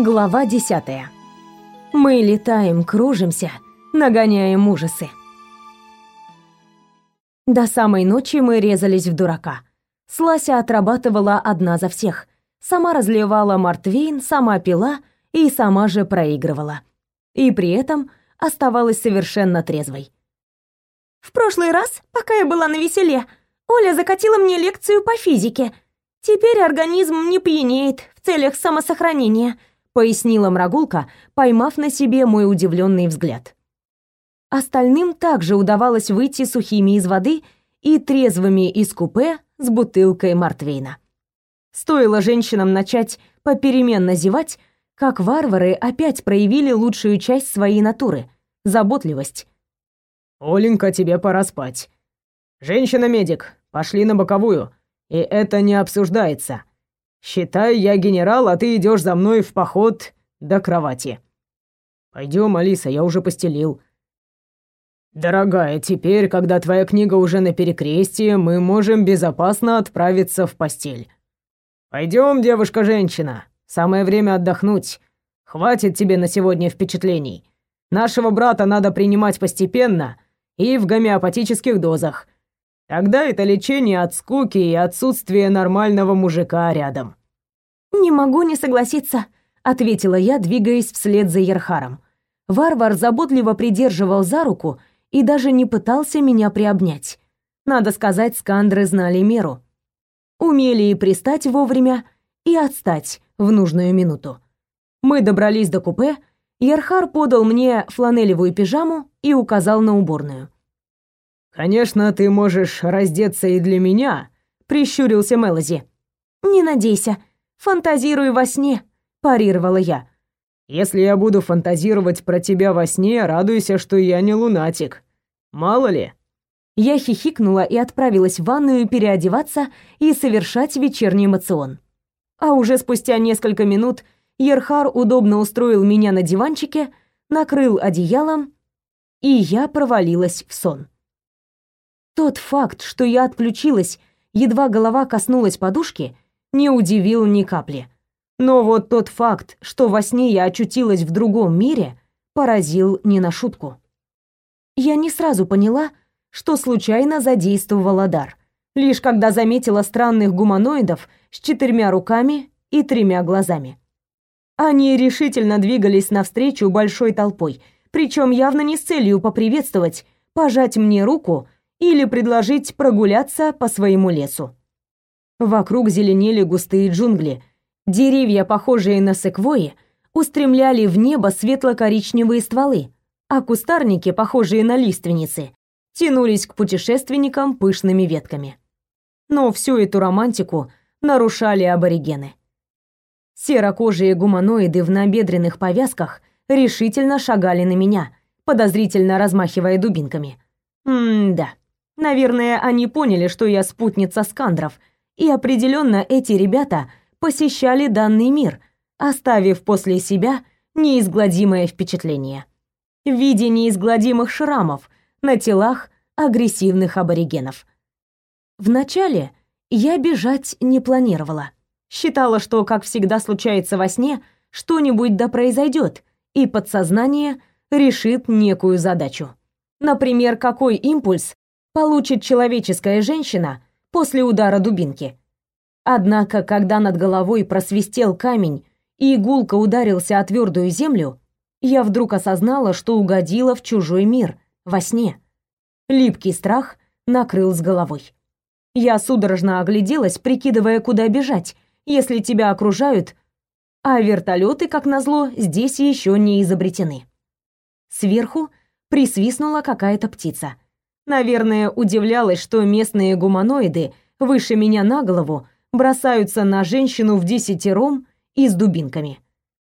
Глава десятая. Мы летаем, кружимся, нагоняем ужасы. До самой ночи мы резались в дурака. Слася отрабатывала одна за всех. Сама разливала мартвейн, сама пила и сама же проигрывала. И при этом оставалась совершенно трезвой. В прошлый раз, пока я была на веселе, Оля закатила мне лекцию по физике. Теперь организм не пьянеет в целях самосохранения пояснила Мрагулка, поймав на себе мой удивленный взгляд. Остальным также удавалось выйти сухими из воды и трезвыми из купе с бутылкой мартвейна. Стоило женщинам начать попеременно зевать, как варвары опять проявили лучшую часть своей натуры — заботливость. «Оленька, тебе пора спать. Женщина-медик, пошли на боковую, и это не обсуждается. Считай, я генерал, а ты идешь за мной в поход до кровати. Пойдем, Алиса, я уже постелил. Дорогая, теперь, когда твоя книга уже на перекрестии, мы можем безопасно отправиться в постель. Пойдем, девушка-женщина. Самое время отдохнуть. Хватит тебе на сегодня впечатлений. Нашего брата надо принимать постепенно и в гомеопатических дозах. Тогда это лечение от скуки и отсутствия нормального мужика рядом. Не могу не согласиться, ответила я, двигаясь вслед за Ерхаром. Варвар заботливо придерживал за руку и даже не пытался меня приобнять. Надо сказать, скандры знали меру. Умели и пристать вовремя, и отстать в нужную минуту. Мы добрались до купе, Ерхар подал мне фланелевую пижаму и указал на уборную. «Конечно, ты можешь раздеться и для меня», — прищурился Мелози. «Не надейся. Фантазируй во сне», — парировала я. «Если я буду фантазировать про тебя во сне, радуйся, что я не лунатик. Мало ли». Я хихикнула и отправилась в ванную переодеваться и совершать вечерний эмоцион. А уже спустя несколько минут Ерхар удобно устроил меня на диванчике, накрыл одеялом, и я провалилась в сон. Тот факт, что я отключилась, едва голова коснулась подушки, не удивил ни капли. Но вот тот факт, что во сне я очутилась в другом мире, поразил не на шутку. Я не сразу поняла, что случайно задействовала дар, лишь когда заметила странных гуманоидов с четырьмя руками и тремя глазами. Они решительно двигались навстречу большой толпой, причем явно не с целью поприветствовать, пожать мне руку или предложить прогуляться по своему лесу. Вокруг зеленели густые джунгли. Деревья, похожие на секвойи, устремляли в небо светло-коричневые стволы, а кустарники, похожие на лиственницы, тянулись к путешественникам пышными ветками. Но всю эту романтику нарушали аборигены. Серокожие гуманоиды в набедренных повязках решительно шагали на меня, подозрительно размахивая дубинками. М-да. Наверное, они поняли, что я спутница скандров, и определенно эти ребята посещали данный мир, оставив после себя неизгладимое впечатление в виде неизгладимых шрамов на телах агрессивных аборигенов. Вначале я бежать не планировала. Считала, что, как всегда случается во сне, что-нибудь да произойдет, и подсознание решит некую задачу. Например, какой импульс получит человеческая женщина после удара дубинки. Однако, когда над головой просвистел камень и игулка ударился о твердую землю, я вдруг осознала, что угодила в чужой мир, во сне. Липкий страх накрыл с головой. Я судорожно огляделась, прикидывая, куда бежать, если тебя окружают, а вертолеты, как назло, здесь еще не изобретены. Сверху присвистнула какая-то птица — Наверное, удивлялась, что местные гуманоиды выше меня на голову бросаются на женщину в десятером и с дубинками.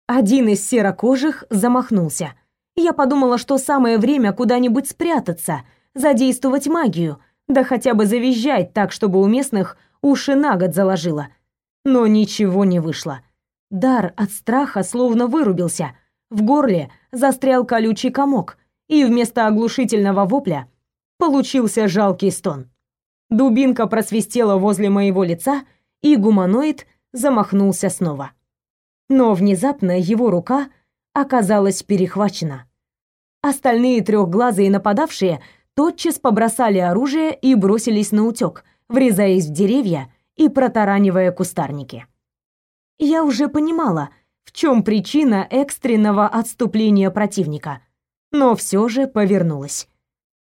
Один из серокожих замахнулся. Я подумала, что самое время куда-нибудь спрятаться, задействовать магию, да хотя бы завизжать так, чтобы у местных уши на год заложило. Но ничего не вышло. Дар от страха словно вырубился. В горле застрял колючий комок, и вместо оглушительного вопля Получился жалкий стон. Дубинка просвистела возле моего лица, и гуманоид замахнулся снова. Но внезапно его рука оказалась перехвачена. Остальные трехглазые нападавшие тотчас побросали оружие и бросились на утёк, врезаясь в деревья и протаранивая кустарники. Я уже понимала, в чем причина экстренного отступления противника, но все же повернулась.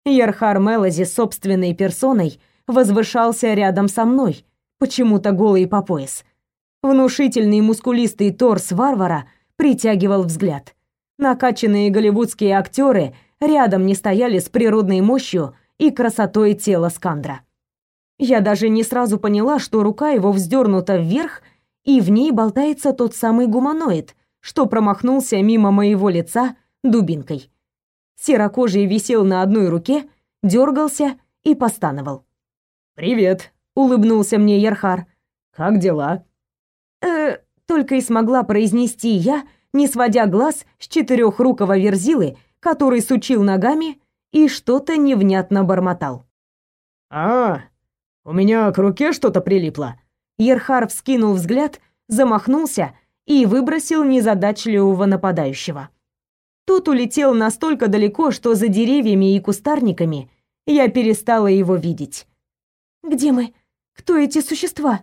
Ерхар Мелози собственной персоной возвышался рядом со мной, почему-то голый по пояс. Внушительный мускулистый торс варвара притягивал взгляд. Накачанные голливудские актеры рядом не стояли с природной мощью и красотой тела Скандра. Я даже не сразу поняла, что рука его вздернута вверх, и в ней болтается тот самый гуманоид, что промахнулся мимо моего лица дубинкой. Серокожий висел на одной руке, дергался и постановал. «Привет», — улыбнулся мне Ярхар. «Как дела?» «Э, только и смогла произнести я, не сводя глаз с четырехрукого верзилы, который сучил ногами и что-то невнятно бормотал. «А, у меня к руке что-то прилипло». Ерхар вскинул взгляд, замахнулся и выбросил незадачливого нападающего. Тот улетел настолько далеко, что за деревьями и кустарниками я перестала его видеть. «Где мы? Кто эти существа?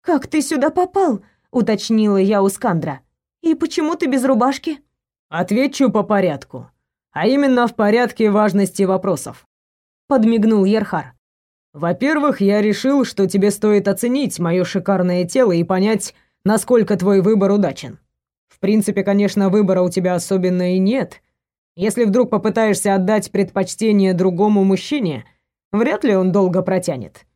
Как ты сюда попал?» — уточнила я у Скандра. «И почему ты без рубашки?» «Отвечу по порядку. А именно в порядке важности вопросов», — подмигнул Ерхар. «Во-первых, я решил, что тебе стоит оценить мое шикарное тело и понять, насколько твой выбор удачен. Принципе, конечно, выбора у тебя особенно и нет. Если вдруг попытаешься отдать предпочтение другому мужчине, вряд ли он долго протянет.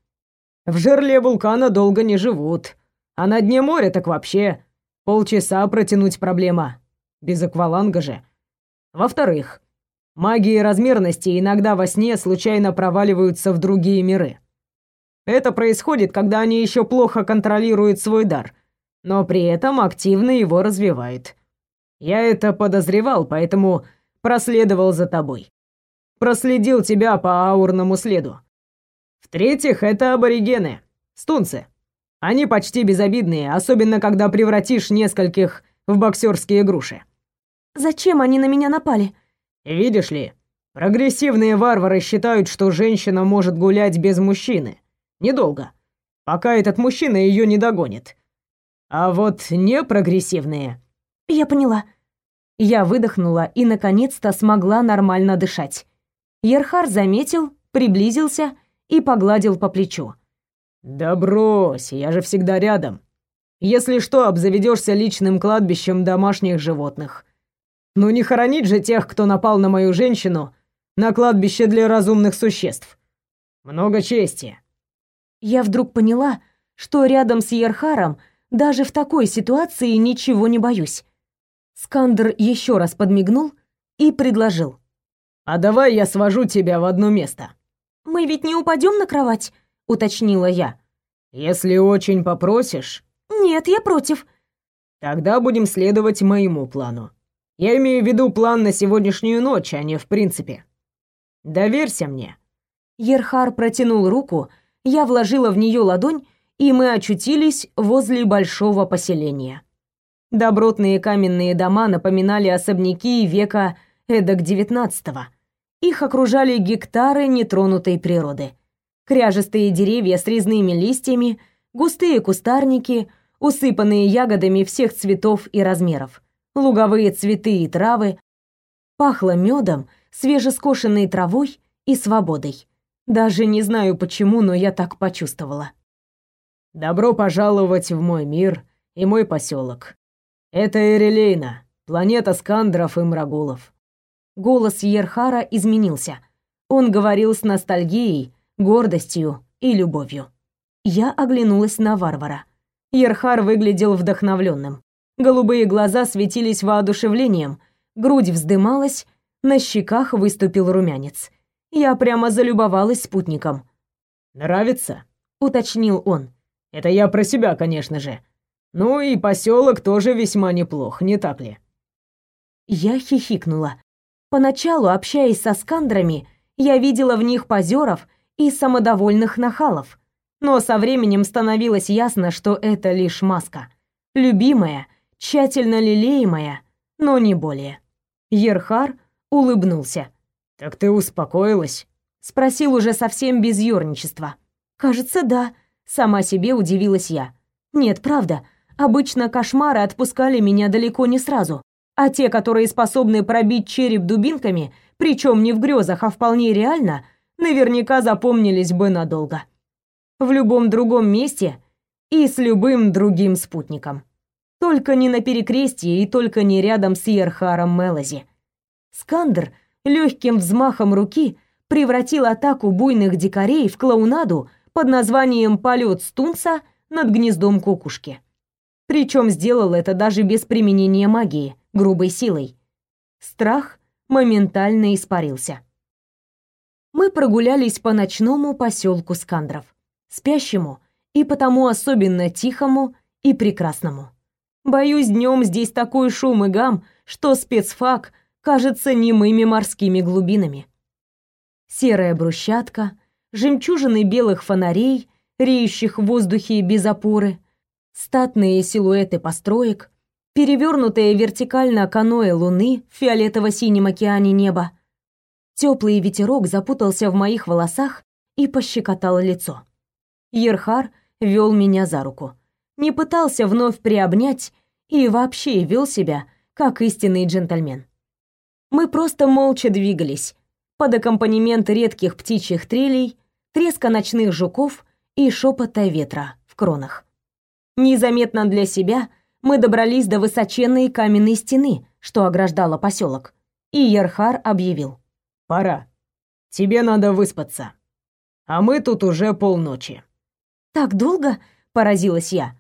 В жерле вулкана долго не живут, а на дне моря так вообще полчаса протянуть проблема. Без акваланга же. Во-вторых, магии размерности иногда во сне случайно проваливаются в другие миры. Это происходит, когда они еще плохо контролируют свой дар, но при этом активно его развивают. Я это подозревал, поэтому проследовал за тобой. Проследил тебя по аурному следу. В-третьих, это аборигены, стунцы. Они почти безобидные, особенно когда превратишь нескольких в боксерские груши. Зачем они на меня напали? Видишь ли, прогрессивные варвары считают, что женщина может гулять без мужчины. Недолго. Пока этот мужчина ее не догонит. А вот не прогрессивные. Я поняла. Я выдохнула и наконец-то смогла нормально дышать. Ерхар заметил, приблизился и погладил по плечу. «Да брось, я же всегда рядом. Если что, обзаведешься личным кладбищем домашних животных. Ну не хоронить же тех, кто напал на мою женщину, на кладбище для разумных существ. Много чести». Я вдруг поняла, что рядом с Ерхаром даже в такой ситуации ничего не боюсь. Скандер еще раз подмигнул и предложил. «А давай я свожу тебя в одно место». «Мы ведь не упадем на кровать?» — уточнила я. «Если очень попросишь...» «Нет, я против». «Тогда будем следовать моему плану. Я имею в виду план на сегодняшнюю ночь, а не в принципе. Доверься мне». Ерхар протянул руку, я вложила в нее ладонь, и мы очутились возле большого поселения. Добротные каменные дома напоминали особняки века эдак девятнадцатого. Их окружали гектары нетронутой природы. Кряжестые деревья с резными листьями, густые кустарники, усыпанные ягодами всех цветов и размеров, луговые цветы и травы. Пахло медом, свежескошенной травой и свободой. Даже не знаю почему, но я так почувствовала. «Добро пожаловать в мой мир и мой поселок. Это Эрелейна, планета Скандров и Мрагулов. Голос Ерхара изменился. Он говорил с ностальгией, гордостью и любовью. Я оглянулась на варвара. Ерхар выглядел вдохновленным. Голубые глаза светились воодушевлением, грудь вздымалась, на щеках выступил румянец. Я прямо залюбовалась спутником. «Нравится?» — уточнил он. «Это я про себя, конечно же. Ну и поселок тоже весьма неплох, не так ли?» Я хихикнула. Поначалу, общаясь со скандрами, я видела в них позеров и самодовольных нахалов. Но со временем становилось ясно, что это лишь маска. Любимая, тщательно лелеемая, но не более. Ерхар улыбнулся. «Так ты успокоилась?» Спросил уже совсем без ёрничества. «Кажется, да», — сама себе удивилась я. «Нет, правда, обычно кошмары отпускали меня далеко не сразу, а те, которые способны пробить череп дубинками, причем не в грезах, а вполне реально, наверняка запомнились бы надолго. В любом другом месте и с любым другим спутником. Только не на перекрестье и только не рядом с Ерхаром Мелози. Скандер легким взмахом руки превратил атаку буйных дикарей в клоунаду под названием «Полет стунца над гнездом кукушки». Причем сделал это даже без применения магии, грубой силой. Страх моментально испарился. Мы прогулялись по ночному поселку Скандров, спящему и потому особенно тихому и прекрасному. Боюсь, днем здесь такой шум и гам, что спецфак кажется немыми морскими глубинами. Серая брусчатка, жемчужины белых фонарей, реющих в воздухе без опоры, статные силуэты построек, перевернутое вертикально каноэ луны в фиолетово-синем океане неба. Теплый ветерок запутался в моих волосах и пощекотал лицо. Ерхар вел меня за руку. Не пытался вновь приобнять и вообще вел себя как истинный джентльмен. Мы просто молча двигались под аккомпанемент редких птичьих трелей, треска ночных жуков и шепота ветра в кронах. Незаметно для себя мы добрались до высоченной каменной стены, что ограждала поселок, и Ерхар объявил. «Пора. Тебе надо выспаться. А мы тут уже полночи». «Так долго?» — поразилась я.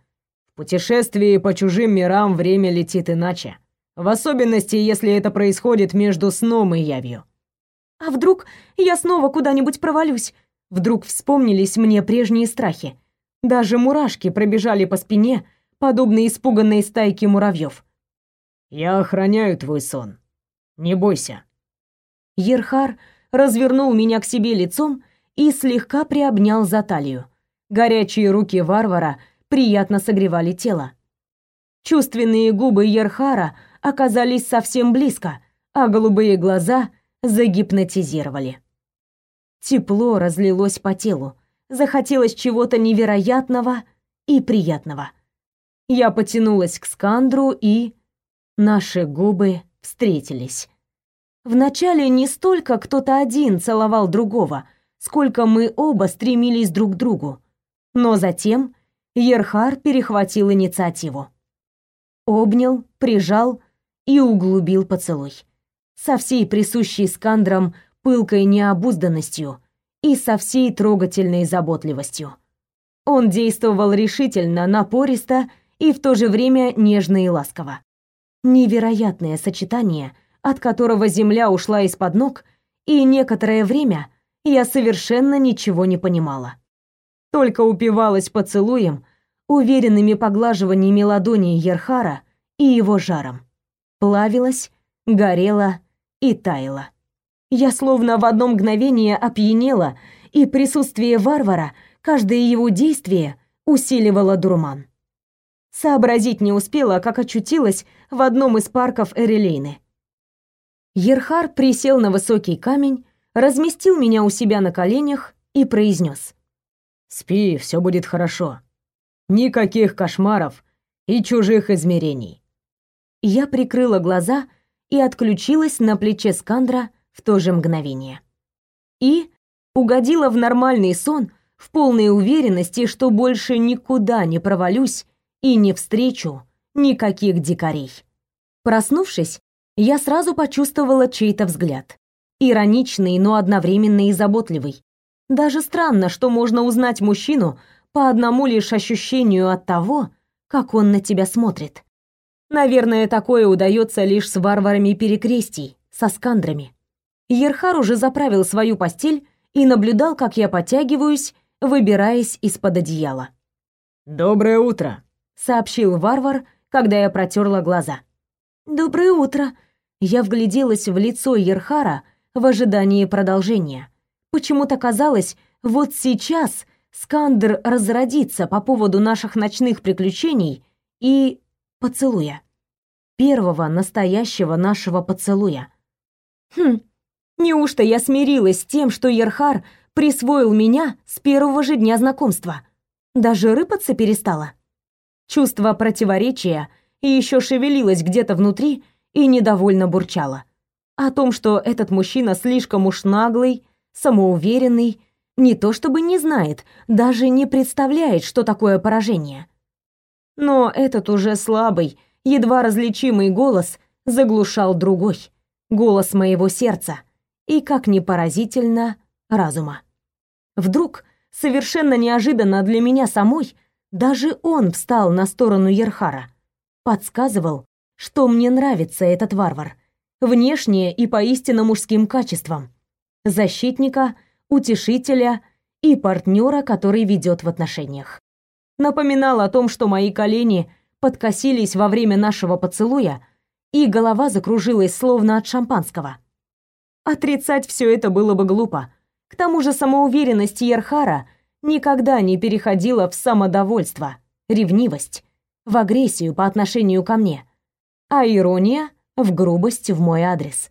«В путешествии по чужим мирам время летит иначе. В особенности, если это происходит между сном и явью». «А вдруг я снова куда-нибудь провалюсь?» Вдруг вспомнились мне прежние страхи. Даже мурашки пробежали по спине, подобно испуганной стайке муравьев. «Я охраняю твой сон. Не бойся». Ерхар развернул меня к себе лицом и слегка приобнял за талию. Горячие руки варвара приятно согревали тело. Чувственные губы Ерхара оказались совсем близко, а голубые глаза загипнотизировали. Тепло разлилось по телу, захотелось чего-то невероятного и приятного. Я потянулась к Скандру и... Наши губы встретились. Вначале не столько кто-то один целовал другого, сколько мы оба стремились друг к другу. Но затем Ерхар перехватил инициативу. Обнял, прижал и углубил поцелуй. Со всей присущей Скандрам пылкой необузданностью и со всей трогательной заботливостью. Он действовал решительно, напористо и в то же время нежно и ласково. Невероятное сочетание, от которого земля ушла из-под ног, и некоторое время я совершенно ничего не понимала только упивалась поцелуем, уверенными поглаживаниями ладоней Ерхара и его жаром. Плавилась, горела и таяла. Я словно в одно мгновение опьянела, и присутствие варвара, каждое его действие усиливало дурман. Сообразить не успела, как очутилась в одном из парков Эрелейны. Ерхар присел на высокий камень, разместил меня у себя на коленях и произнес: Спи, все будет хорошо. Никаких кошмаров и чужих измерений. Я прикрыла глаза и отключилась на плече Скандра в то же мгновение. И угодила в нормальный сон в полной уверенности, что больше никуда не провалюсь и не встречу никаких дикарей. Проснувшись, я сразу почувствовала чей-то взгляд. Ироничный, но одновременно и заботливый. Даже странно, что можно узнать мужчину по одному лишь ощущению от того, как он на тебя смотрит. Наверное, такое удается лишь с варварами перекрестий, со скандрами. Ерхар уже заправил свою постель и наблюдал, как я потягиваюсь, выбираясь из-под одеяла. «Доброе утро», — сообщил варвар, когда я протерла глаза. «Доброе утро». Я вгляделась в лицо Ерхара в ожидании продолжения. Почему-то казалось, вот сейчас Скандер разродится по поводу наших ночных приключений и поцелуя. первого настоящего нашего поцелуя. Хм, неужто я смирилась с тем, что Ерхар присвоил меня с первого же дня знакомства? Даже рыпаться перестала. Чувство противоречия еще шевелилось где-то внутри и недовольно бурчало. О том, что этот мужчина слишком уж наглый, самоуверенный, не то чтобы не знает, даже не представляет, что такое поражение. Но этот уже слабый, едва различимый голос заглушал другой, голос моего сердца и, как ни поразительно, разума. Вдруг, совершенно неожиданно для меня самой, даже он встал на сторону Ерхара, подсказывал, что мне нравится этот варвар, внешне и поистине мужским качествам, защитника — утешителя и партнера, который ведет в отношениях. Напоминал о том, что мои колени подкосились во время нашего поцелуя, и голова закружилась словно от шампанского. Отрицать все это было бы глупо. К тому же самоуверенность Ерхара никогда не переходила в самодовольство, ревнивость, в агрессию по отношению ко мне, а ирония в грубость в мой адрес.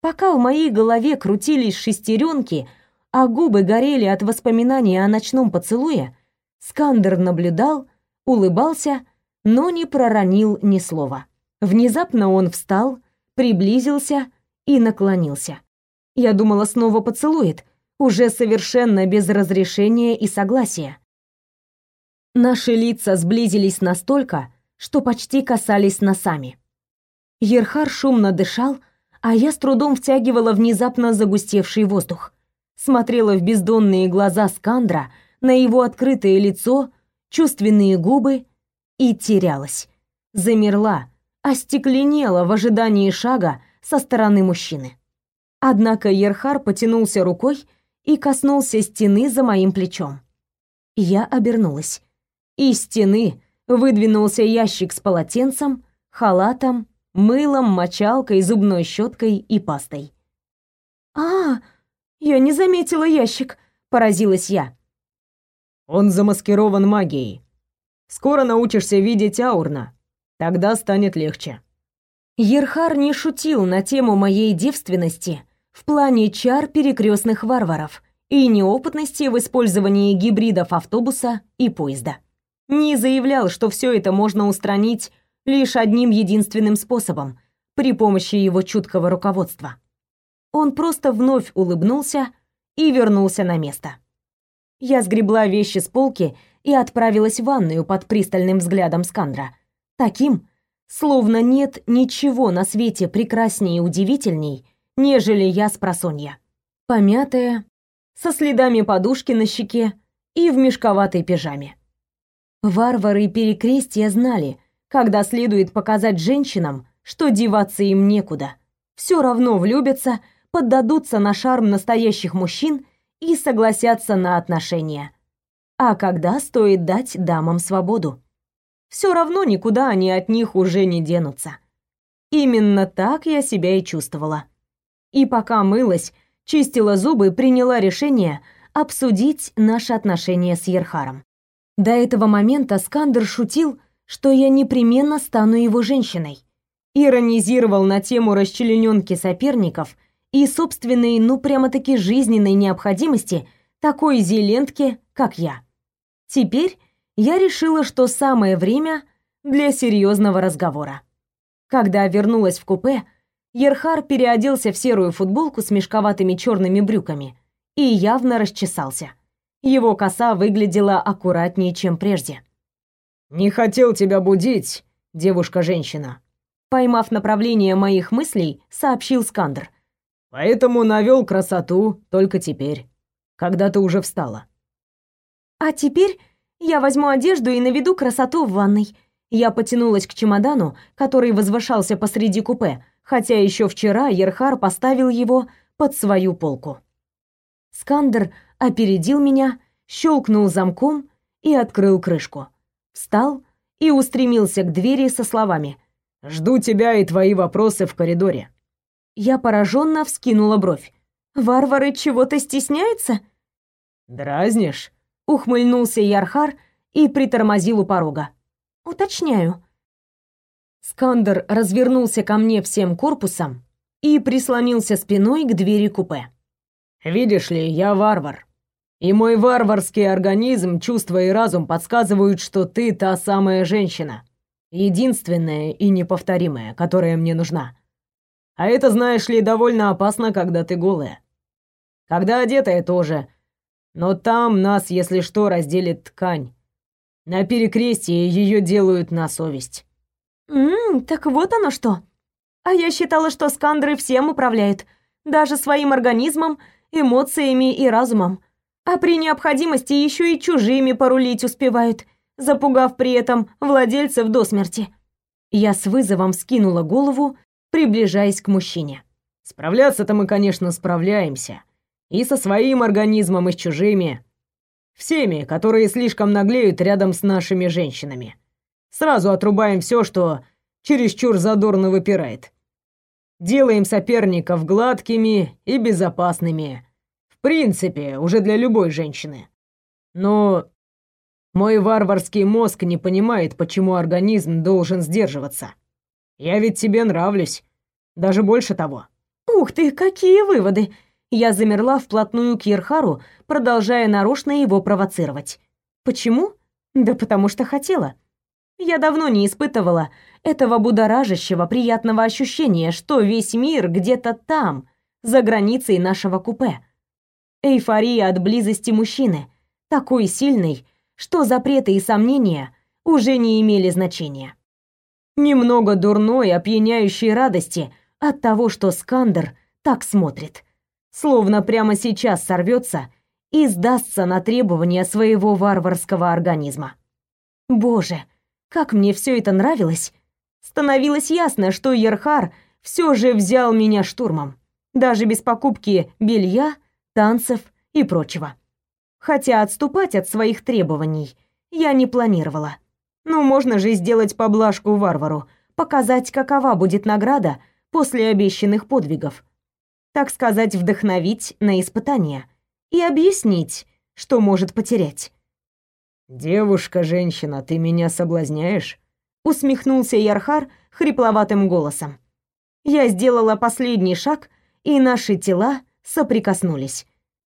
Пока в моей голове крутились шестеренки — а губы горели от воспоминаний о ночном поцелуе, Скандер наблюдал, улыбался, но не проронил ни слова. Внезапно он встал, приблизился и наклонился. Я думала, снова поцелует, уже совершенно без разрешения и согласия. Наши лица сблизились настолько, что почти касались носами. Ерхар шумно дышал, а я с трудом втягивала внезапно загустевший воздух смотрела в бездонные глаза Скандра, на его открытое лицо, чувственные губы и терялась. Замерла, остекленела в ожидании шага со стороны мужчины. Однако Ерхар потянулся рукой и коснулся стены за моим плечом. Я обернулась. Из стены выдвинулся ящик с полотенцем, халатом, мылом, мочалкой, зубной щеткой и пастой. «А, «Я не заметила ящик», — поразилась я. «Он замаскирован магией. Скоро научишься видеть аурно. Тогда станет легче». Ерхар не шутил на тему моей девственности в плане чар перекрестных варваров и неопытности в использовании гибридов автобуса и поезда. Не заявлял, что все это можно устранить лишь одним единственным способом при помощи его чуткого руководства. Он просто вновь улыбнулся и вернулся на место. Я сгребла вещи с полки и отправилась в ванную под пристальным взглядом Скандра. Таким, словно нет ничего на свете прекраснее и удивительней, нежели я с просонья. Помятая, со следами подушки на щеке и в мешковатой пижаме. Варвары перекрестия знали, когда следует показать женщинам, что деваться им некуда. Все равно влюбятся, поддадутся на шарм настоящих мужчин и согласятся на отношения. А когда стоит дать дамам свободу? Все равно никуда они от них уже не денутся. Именно так я себя и чувствовала. И пока мылась, чистила зубы, приняла решение обсудить наши отношения с Ерхаром. До этого момента Скандер шутил, что я непременно стану его женщиной. Иронизировал на тему расчлененки соперников – и собственной, ну прямо-таки жизненной необходимости такой зелентки, как я. Теперь я решила, что самое время для серьезного разговора. Когда вернулась в купе, Ерхар переоделся в серую футболку с мешковатыми черными брюками и явно расчесался. Его коса выглядела аккуратнее, чем прежде. «Не хотел тебя будить, девушка-женщина», поймав направление моих мыслей, сообщил Скандер – Поэтому навел красоту только теперь, когда ты уже встала. А теперь я возьму одежду и наведу красоту в ванной. Я потянулась к чемодану, который возвышался посреди купе, хотя еще вчера Ерхар поставил его под свою полку. Скандер опередил меня, щелкнул замком и открыл крышку. Встал и устремился к двери со словами «Жду тебя и твои вопросы в коридоре». Я пораженно вскинула бровь. Варвары чего-то стесняются? Дразнишь? Ухмыльнулся Ярхар и притормозил у порога. Уточняю. Скандер развернулся ко мне всем корпусом и прислонился спиной к двери купе. «Видишь ли, я варвар. И мой варварский организм, чувства и разум подсказывают, что ты та самая женщина. Единственная и неповторимая, которая мне нужна. А это, знаешь ли, довольно опасно, когда ты голая. Когда одетая тоже. Но там нас, если что, разделит ткань. На перекрестии ее делают на совесть. Ммм, так вот оно что. А я считала, что скандры всем управляют, даже своим организмом, эмоциями и разумом. А при необходимости еще и чужими порулить успевают, запугав при этом владельцев до смерти. Я с вызовом скинула голову, приближаясь к мужчине. Справляться-то мы, конечно, справляемся. И со своим организмом, и с чужими. Всеми, которые слишком наглеют рядом с нашими женщинами. Сразу отрубаем все, что чересчур задорно выпирает. Делаем соперников гладкими и безопасными. В принципе, уже для любой женщины. Но мой варварский мозг не понимает, почему организм должен сдерживаться. Я ведь тебе нравлюсь. Даже больше того. Ух ты, какие выводы! Я замерла вплотную к Ерхару, продолжая нарочно его провоцировать. Почему? Да потому что хотела. Я давно не испытывала этого будоражащего приятного ощущения, что весь мир где-то там, за границей нашего купе. Эйфория от близости мужчины, такой сильной, что запреты и сомнения уже не имели значения. Немного дурной, опьяняющей радости от того, что Скандер так смотрит, словно прямо сейчас сорвется и сдастся на требования своего варварского организма. Боже, как мне все это нравилось! Становилось ясно, что Ерхар все же взял меня штурмом, даже без покупки белья, танцев и прочего. Хотя отступать от своих требований я не планировала. Ну, можно же сделать поблажку варвару, показать, какова будет награда после обещанных подвигов. Так сказать, вдохновить на испытания и объяснить, что может потерять. «Девушка-женщина, ты меня соблазняешь?» Усмехнулся Ярхар хрипловатым голосом. Я сделала последний шаг, и наши тела соприкоснулись.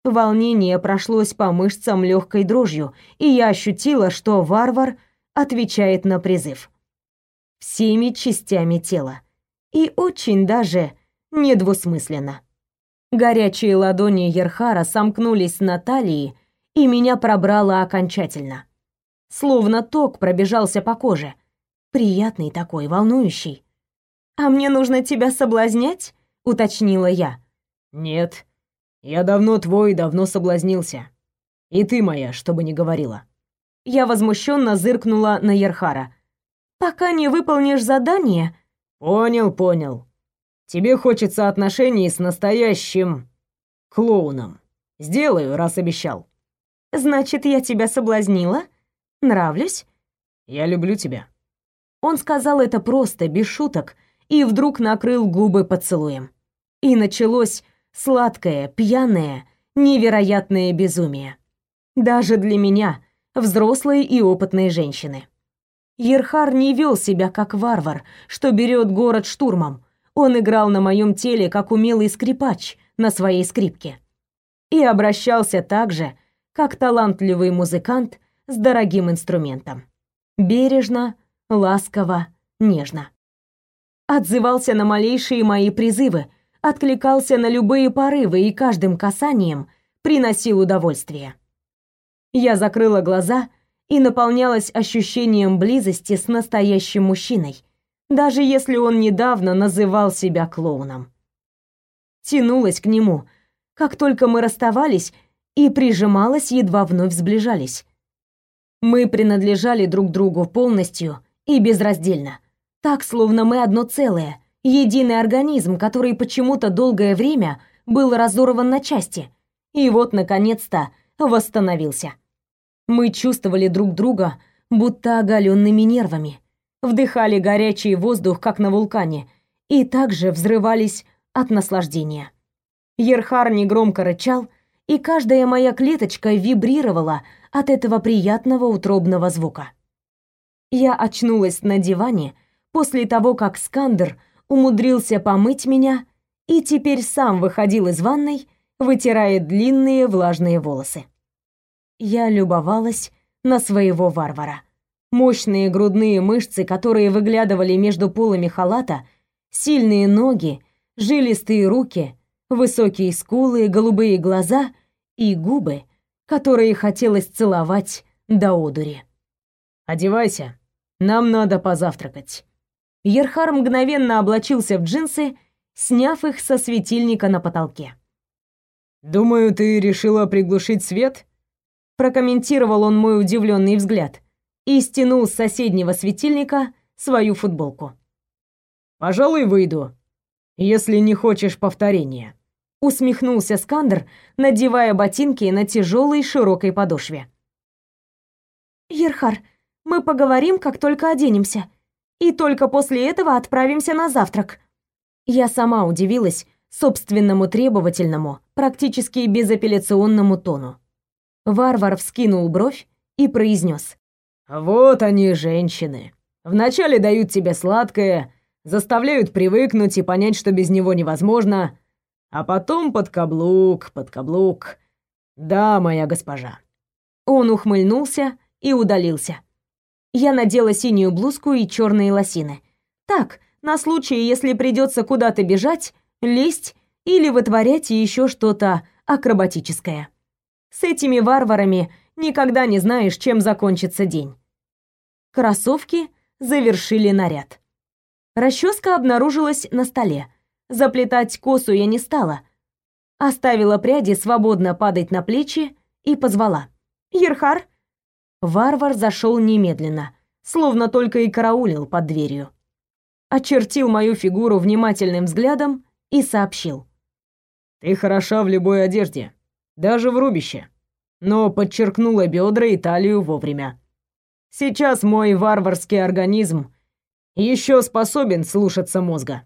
Волнение прошлось по мышцам легкой дрожью, и я ощутила, что варвар отвечает на призыв. Всеми частями тела. И очень даже недвусмысленно. Горячие ладони Ерхара сомкнулись на талии, и меня пробрало окончательно. Словно ток пробежался по коже. Приятный такой, волнующий. «А мне нужно тебя соблазнять?» — уточнила я. «Нет. Я давно твой, давно соблазнился. И ты моя, чтобы не говорила». Я возмущенно зыркнула на Ерхара. «Пока не выполнишь задание...» «Понял, понял. Тебе хочется отношений с настоящим... клоуном. Сделаю, раз обещал». «Значит, я тебя соблазнила?» Нравлюсь? Я люблю тебя. Он сказал это просто, без шуток, и вдруг накрыл губы поцелуем. И началось сладкое, пьяное, невероятное безумие. Даже для меня, взрослой и опытной женщины. Ерхар не вел себя как варвар, что берет город штурмом. Он играл на моем теле, как умелый скрипач на своей скрипке. И обращался так же, как талантливый музыкант с дорогим инструментом. Бережно, ласково, нежно. Отзывался на малейшие мои призывы, откликался на любые порывы и каждым касанием приносил удовольствие. Я закрыла глаза и наполнялась ощущением близости с настоящим мужчиной, даже если он недавно называл себя клоуном. Тянулась к нему, как только мы расставались, и прижималась, едва вновь сближались. Мы принадлежали друг другу полностью и безраздельно. Так, словно мы одно целое, единый организм, который почему-то долгое время был разорван на части. И вот, наконец-то, восстановился. Мы чувствовали друг друга, будто оголенными нервами. Вдыхали горячий воздух, как на вулкане, и также взрывались от наслаждения. Ерхар негромко рычал, и каждая моя клеточка вибрировала от этого приятного утробного звука. Я очнулась на диване после того, как Скандер умудрился помыть меня и теперь сам выходил из ванной, вытирая длинные влажные волосы. Я любовалась на своего варвара. Мощные грудные мышцы, которые выглядывали между полами халата, сильные ноги, жилистые руки, высокие скулы, голубые глаза и губы, которые хотелось целовать до одури. «Одевайся, нам надо позавтракать». Ерхар мгновенно облачился в джинсы, сняв их со светильника на потолке. «Думаю, ты решила приглушить свет?» Прокомментировал он мой удивленный взгляд и стянул с соседнего светильника свою футболку. «Пожалуй, выйду, если не хочешь повторения», усмехнулся Скандер, надевая ботинки на тяжелой широкой подошве. «Ерхар, мы поговорим, как только оденемся, и только после этого отправимся на завтрак». Я сама удивилась собственному требовательному, практически безапелляционному тону. Варвар вскинул бровь и произнес: «Вот они, женщины. Вначале дают тебе сладкое, заставляют привыкнуть и понять, что без него невозможно, а потом под каблук, под каблук. Да, моя госпожа». Он ухмыльнулся и удалился. Я надела синюю блузку и черные лосины. Так, на случай, если придется куда-то бежать, лезть или вытворять еще что-то акробатическое. С этими варварами никогда не знаешь, чем закончится день. Кроссовки завершили наряд. Расческа обнаружилась на столе. Заплетать косу я не стала. Оставила пряди свободно падать на плечи и позвала. «Ерхар!» Варвар зашел немедленно, словно только и караулил под дверью. Очертил мою фигуру внимательным взглядом и сообщил. «Ты хороша в любой одежде, даже в рубище, но подчеркнула бедра и талию вовремя. Сейчас мой варварский организм еще способен слушаться мозга».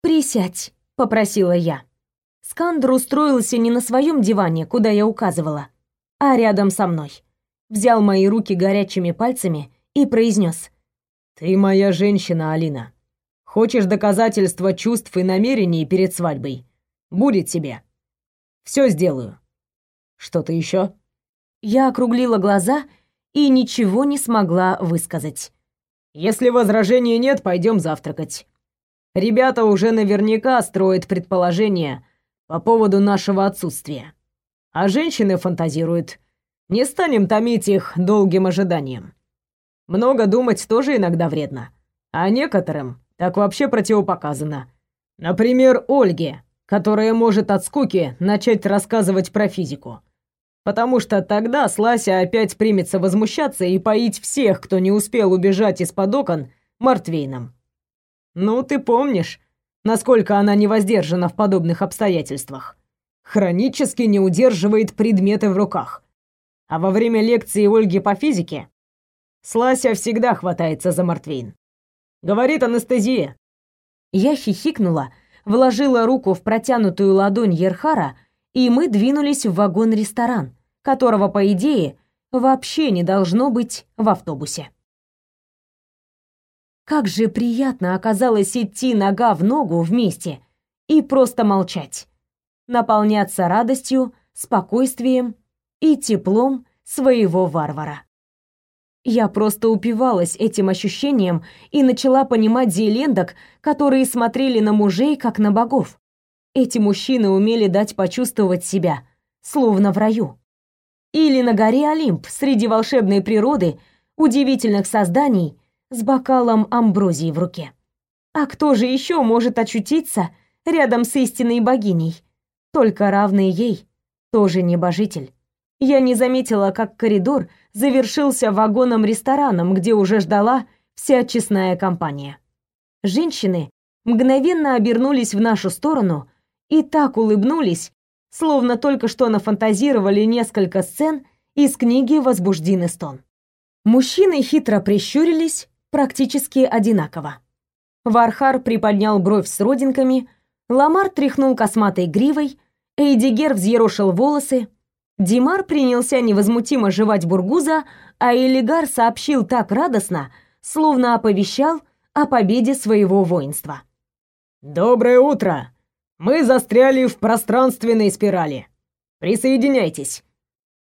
«Присядь», — попросила я. Скандр устроился не на своем диване, куда я указывала, а рядом со мной. Взял мои руки горячими пальцами и произнес: «Ты моя женщина, Алина. Хочешь доказательства чувств и намерений перед свадьбой? Будет тебе. Все сделаю. Что-то еще?» Я округлила глаза и ничего не смогла высказать. «Если возражений нет, пойдем завтракать. Ребята уже наверняка строят предположения по поводу нашего отсутствия. А женщины фантазируют. Не станем томить их долгим ожиданием. Много думать тоже иногда вредно. А некоторым так вообще противопоказано. Например, Ольге, которая может от скуки начать рассказывать про физику. Потому что тогда Слася опять примется возмущаться и поить всех, кто не успел убежать из-под окон, мартвейном. Ну, ты помнишь, насколько она не воздержана в подобных обстоятельствах. Хронически не удерживает предметы в руках. А во время лекции Ольги по физике Слася всегда хватается за мартвейн. Говорит анестезия. Я хихикнула, вложила руку в протянутую ладонь Ерхара, и мы двинулись в вагон-ресторан, которого, по идее, вообще не должно быть в автобусе. Как же приятно оказалось идти нога в ногу вместе и просто молчать. Наполняться радостью, спокойствием и теплом своего варвара. Я просто упивалась этим ощущением и начала понимать зелендок, которые смотрели на мужей как на богов. Эти мужчины умели дать почувствовать себя, словно в раю. Или на горе Олимп, среди волшебной природы, удивительных созданий, с бокалом амброзии в руке. А кто же еще может очутиться рядом с истинной богиней? Только равный ей, тоже небожитель. Я не заметила, как коридор завершился вагоном-рестораном, где уже ждала вся честная компания. Женщины мгновенно обернулись в нашу сторону и так улыбнулись, словно только что нафантазировали несколько сцен из книги «Возбужденный стон». Мужчины хитро прищурились, практически одинаково. Вархар приподнял бровь с родинками, Ламар тряхнул косматой гривой, Эйдигер взъерошил волосы, Димар принялся невозмутимо жевать бургуза, а Элигар сообщил так радостно, словно оповещал о победе своего воинства. «Доброе утро! Мы застряли в пространственной спирали. Присоединяйтесь!»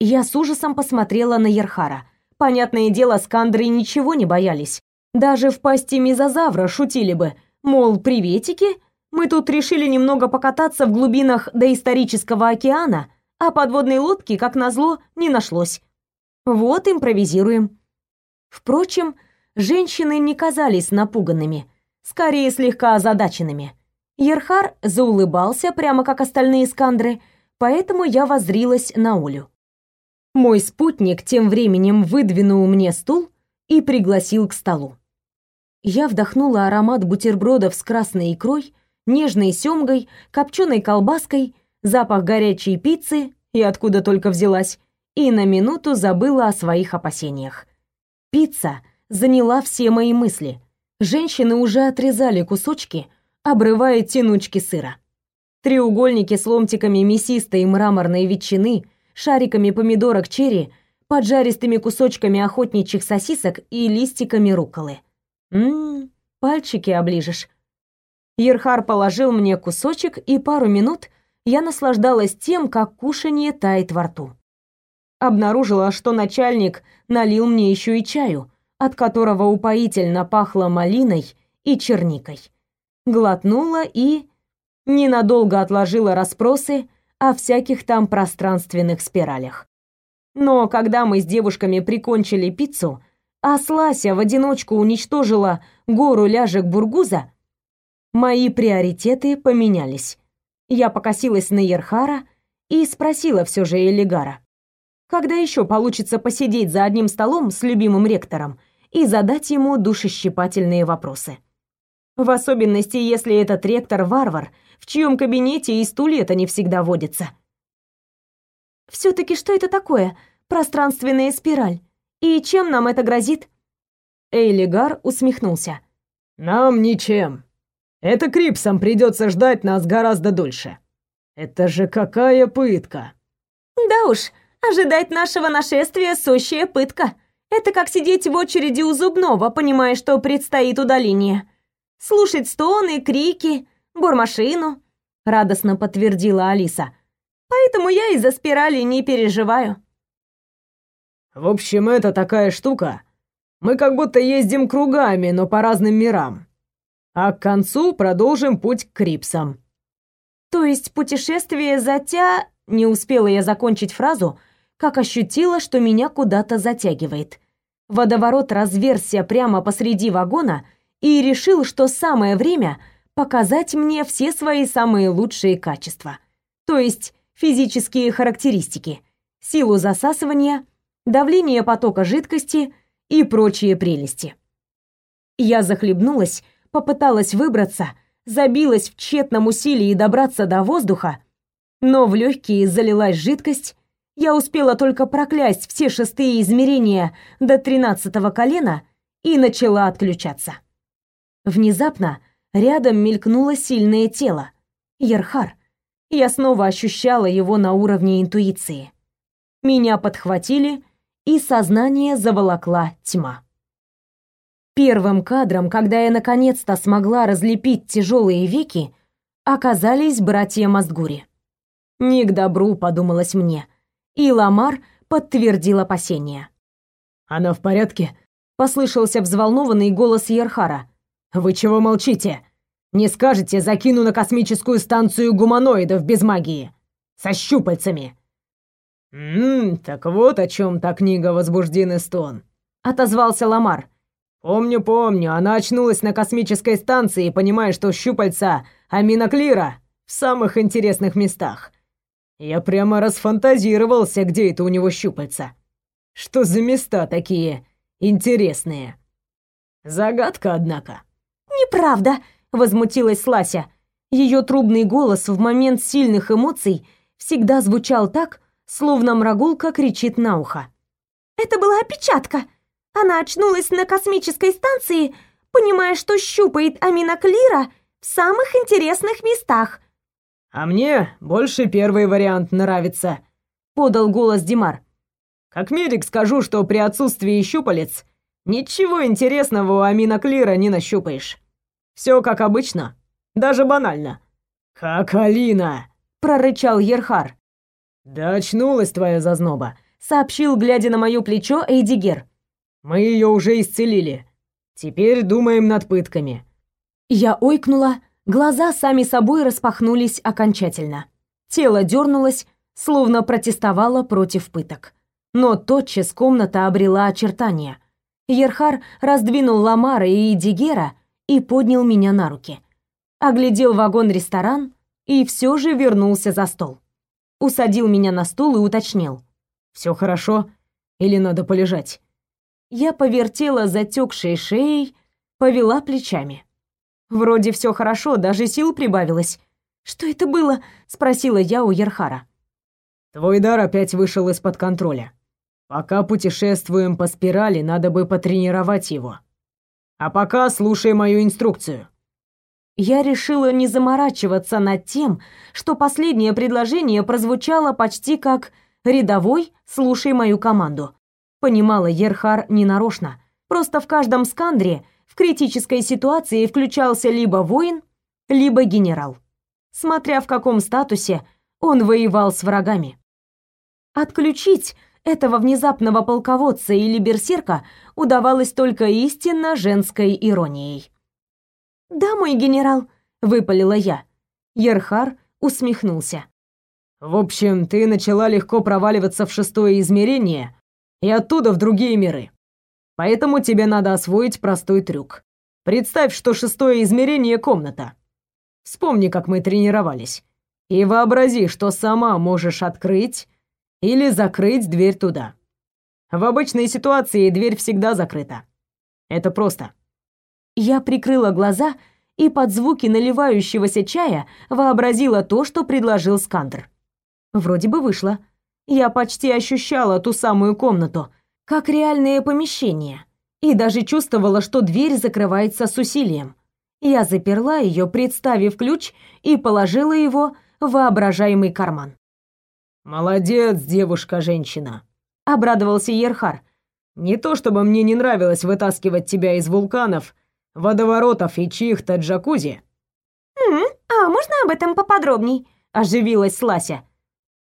Я с ужасом посмотрела на Ерхара. Понятное дело, скандры ничего не боялись. Даже в пасти мезозавра шутили бы, мол, приветики, мы тут решили немного покататься в глубинах доисторического океана, а подводной лодки, как назло, не нашлось. Вот импровизируем. Впрочем, женщины не казались напуганными, скорее слегка озадаченными. Ерхар заулыбался, прямо как остальные скандры, поэтому я воззрилась на Олю. Мой спутник тем временем выдвинул мне стул и пригласил к столу. Я вдохнула аромат бутербродов с красной икрой, нежной семгой, копченой колбаской, запах горячей пиццы и откуда только взялась, и на минуту забыла о своих опасениях. Пицца заняла все мои мысли. Женщины уже отрезали кусочки, обрывая тянучки сыра. Треугольники с ломтиками мясистой мраморной ветчины — шариками помидорок черри, поджаристыми кусочками охотничьих сосисок и листиками рукколы. Ммм, пальчики оближешь. Ерхар положил мне кусочек, и пару минут я наслаждалась тем, как кушанье тает во рту. Обнаружила, что начальник налил мне еще и чаю, от которого упоительно пахло малиной и черникой. Глотнула и ненадолго отложила расспросы, о всяких там пространственных спиралях. Но когда мы с девушками прикончили пиццу, а Слася в одиночку уничтожила гору ляжек бургуза, мои приоритеты поменялись. Я покосилась на Ерхара и спросила все же Элигара, когда еще получится посидеть за одним столом с любимым ректором и задать ему душещипательные вопросы. В особенности, если этот ректор варвар в чьем кабинете и стулья-то не всегда водится. Все-таки что это такое? Пространственная спираль. И чем нам это грозит? Эйлигар усмехнулся. Нам ничем. Это Крипсам придется ждать нас гораздо дольше. Это же какая пытка. Да уж, ожидать нашего нашествия сущая пытка. Это как сидеть в очереди у зубного, понимая, что предстоит удаление. Слушать стоны, крики, бормашину», — радостно подтвердила Алиса. «Поэтому я из-за спирали не переживаю». «В общем, это такая штука. Мы как будто ездим кругами, но по разным мирам. А к концу продолжим путь к Крипсам». «То есть путешествие затя...» Не успела я закончить фразу, как ощутила, что меня куда-то затягивает. Водоворот разверзся прямо посреди вагона и решил, что самое время показать мне все свои самые лучшие качества. То есть физические характеристики, силу засасывания, давление потока жидкости и прочие прелести. Я захлебнулась, попыталась выбраться, забилась в тщетном усилии добраться до воздуха, но в легкие залилась жидкость, я успела только проклясть все шестые измерения до тринадцатого колена и начала отключаться. Внезапно Рядом мелькнуло сильное тело. Ерхар. Я снова ощущала его на уровне интуиции. Меня подхватили, и сознание заволокла тьма. Первым кадром, когда я наконец-то смогла разлепить тяжелые веки, оказались братья Мастгури. «Не к добру», — подумалось мне. И Ламар подтвердил опасения. «Она в порядке?» — послышался взволнованный голос Ерхара. «Вы чего молчите? Не скажете, закину на космическую станцию гуманоидов без магии? Со щупальцами?» «Ммм, так вот о чем та книга «Возбужденный стон», — отозвался Ламар. «Помню, помню, она очнулась на космической станции, понимая, что щупальца аминоклира в самых интересных местах. Я прямо расфантазировался, где это у него щупальца. Что за места такие интересные? Загадка, однако». «Неправда!» — возмутилась Слася. Ее трубный голос в момент сильных эмоций всегда звучал так, словно мрагулка кричит на ухо. «Это была опечатка. Она очнулась на космической станции, понимая, что щупает аминоклира в самых интересных местах». «А мне больше первый вариант нравится», — подал голос Димар. «Как медик скажу, что при отсутствии щупалец Ничего интересного у аминоклира не нащупаешь. Все как обычно, даже банально. Как Алина, прорычал Ерхар. Да очнулась твоя зазноба, сообщил, глядя на моё плечо Эйдигер. Мы ее уже исцелили. Теперь думаем над пытками. Я ойкнула, глаза сами собой распахнулись окончательно. Тело дернулось, словно протестовало против пыток. Но тотчас комната обрела очертания. Ерхар раздвинул Ламара и Дигера и поднял меня на руки. Оглядел вагон-ресторан и все же вернулся за стол. Усадил меня на стул и уточнил. «Все хорошо? Или надо полежать?» Я повертела затекшей шеей, повела плечами. Вроде все хорошо, даже сил прибавилось. «Что это было?» — спросила я у Ерхара. «Твой дар опять вышел из-под контроля. Пока путешествуем по спирали, надо бы потренировать его. А пока слушай мою инструкцию». Я решила не заморачиваться над тем, что последнее предложение прозвучало почти как «рядовой, слушай мою команду». Понимала Ерхар ненарочно. Просто в каждом скандре в критической ситуации включался либо воин, либо генерал. Смотря в каком статусе он воевал с врагами. Отключить этого внезапного полководца или берсерка удавалось только истинно женской иронией. «Да, мой генерал», — выпалила я. Ерхар усмехнулся. «В общем, ты начала легко проваливаться в шестое измерение и оттуда в другие миры. Поэтому тебе надо освоить простой трюк. Представь, что шестое измерение — комната. Вспомни, как мы тренировались. И вообрази, что сама можешь открыть или закрыть дверь туда. В обычной ситуации дверь всегда закрыта. Это просто. Я прикрыла глаза и под звуки наливающегося чая вообразила то, что предложил Скандер. Вроде бы вышло. Я почти ощущала ту самую комнату, как реальное помещение, и даже чувствовала, что дверь закрывается с усилием. Я заперла ее, представив ключ, и положила его в воображаемый карман. «Молодец, девушка-женщина», — обрадовался Ерхар. «Не то чтобы мне не нравилось вытаскивать тебя из вулканов, водоворотов и чьих-то джакузи». «М а можно об этом поподробней?» — оживилась Слася.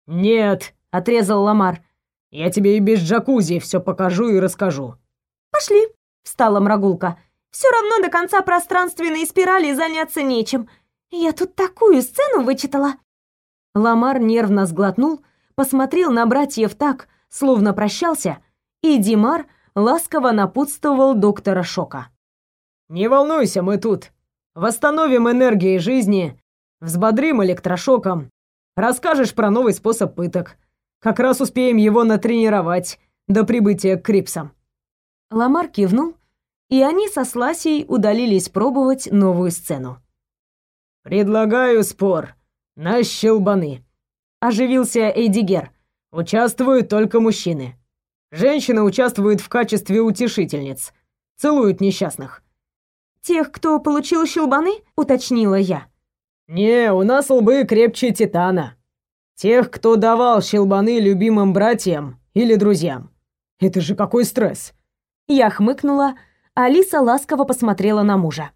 «Нет», — отрезал Ламар. «Я тебе и без джакузи все покажу и расскажу». «Пошли», — встала Мрагулка. «Все равно до конца пространственной спирали заняться нечем. Я тут такую сцену вычитала». Ламар нервно сглотнул, посмотрел на братьев так, словно прощался, и Димар ласково напутствовал доктора Шока. «Не волнуйся, мы тут. Восстановим энергии жизни, взбодрим электрошоком. Расскажешь про новый способ пыток. Как раз успеем его натренировать до прибытия к Крипсам». Ламар кивнул, и они со Сласей удалились пробовать новую сцену. «Предлагаю спор», на щелбаны. Оживился Эйдигер. Участвуют только мужчины. Женщины участвуют в качестве утешительниц. Целуют несчастных. Тех, кто получил щелбаны, уточнила я. Не, у нас лбы крепче титана. Тех, кто давал щелбаны любимым братьям или друзьям. Это же какой стресс. Я хмыкнула, Алиса ласково посмотрела на мужа.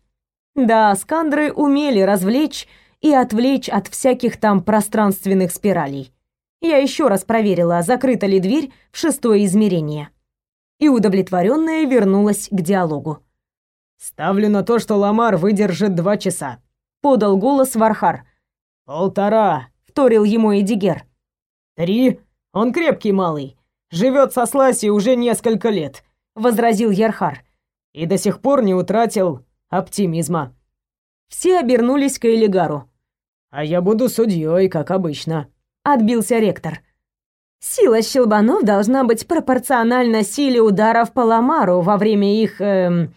Да, скандры умели развлечь и отвлечь от всяких там пространственных спиралей. Я еще раз проверила, закрыта ли дверь в шестое измерение. И удовлетворенная вернулась к диалогу. «Ставлю на то, что Ламар выдержит два часа», — подал голос Вархар. «Полтора», — вторил ему Эдигер. «Три? Он крепкий малый. Живет со Сласи уже несколько лет», — возразил Ярхар. «И до сих пор не утратил оптимизма». Все обернулись к Элигару. «А я буду судьей, как обычно», — отбился ректор. «Сила щелбанов должна быть пропорциональна силе ударов по ламару во время их... Эм,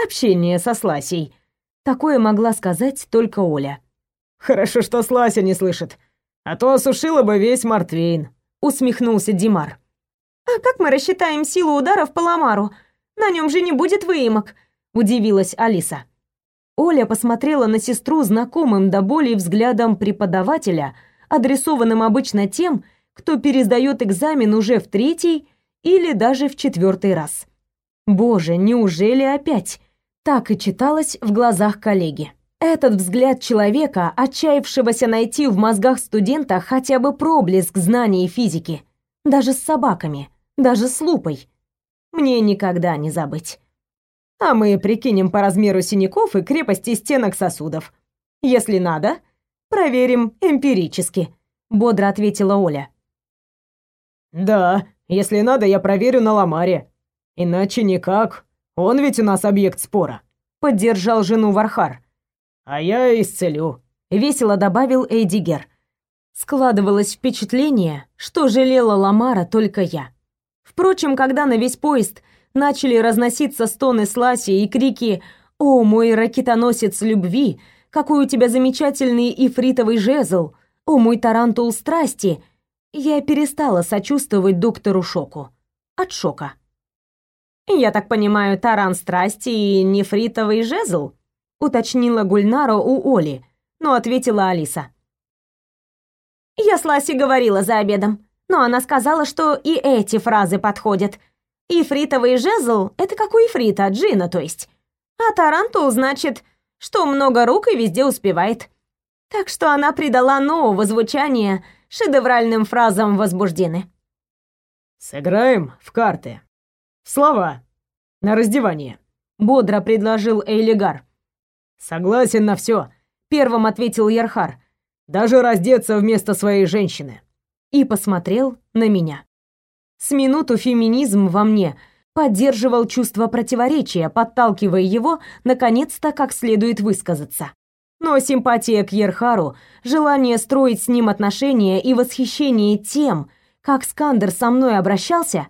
общения со Сласей». Такое могла сказать только Оля. «Хорошо, что Слася не слышит, а то осушила бы весь Мартвейн», — усмехнулся Димар. «А как мы рассчитаем силу ударов по ламару? На нем же не будет выемок», — удивилась Алиса. Оля посмотрела на сестру знакомым до боли взглядом преподавателя, адресованным обычно тем, кто пересдает экзамен уже в третий или даже в четвертый раз. Боже, неужели опять? Так и читалось в глазах коллеги. Этот взгляд человека, отчаявшегося найти в мозгах студента хотя бы проблеск знаний физики. Даже с собаками, даже с лупой. Мне никогда не забыть. А мы прикинем по размеру синяков и крепости стенок сосудов. Если надо, проверим эмпирически, бодро ответила Оля. Да, если надо, я проверю на Ламаре. Иначе никак. Он ведь у нас объект спора. Поддержал жену Вархар. А я исцелю, весело добавил Эйдигер. Складывалось впечатление, что жалела Ламара только я. Впрочем, когда на весь поезд начали разноситься стоны Сласи и крики «О, мой ракетоносец любви! Какой у тебя замечательный ифритовый жезл! О, мой тарантул страсти!» Я перестала сочувствовать доктору Шоку. От шока. «Я так понимаю, таран страсти и нефритовый жезл?» Уточнила Гульнара у Оли, но ответила Алиса. «Я с Ласи говорила за обедом, но она сказала, что и эти фразы подходят. Ифритовый жезл — это как у ифрита, джина, то есть. А тарантул значит, что много рук и везде успевает. Так что она придала нового звучания шедевральным фразам возбуждения. «Сыграем в карты. Снова. На раздевание», — бодро предложил Эйлигар. «Согласен на все», — первым ответил Ярхар. «Даже раздеться вместо своей женщины». И посмотрел на меня. С минуту феминизм во мне поддерживал чувство противоречия, подталкивая его, наконец-то, как следует высказаться. Но симпатия к Ерхару, желание строить с ним отношения и восхищение тем, как Скандер со мной обращался,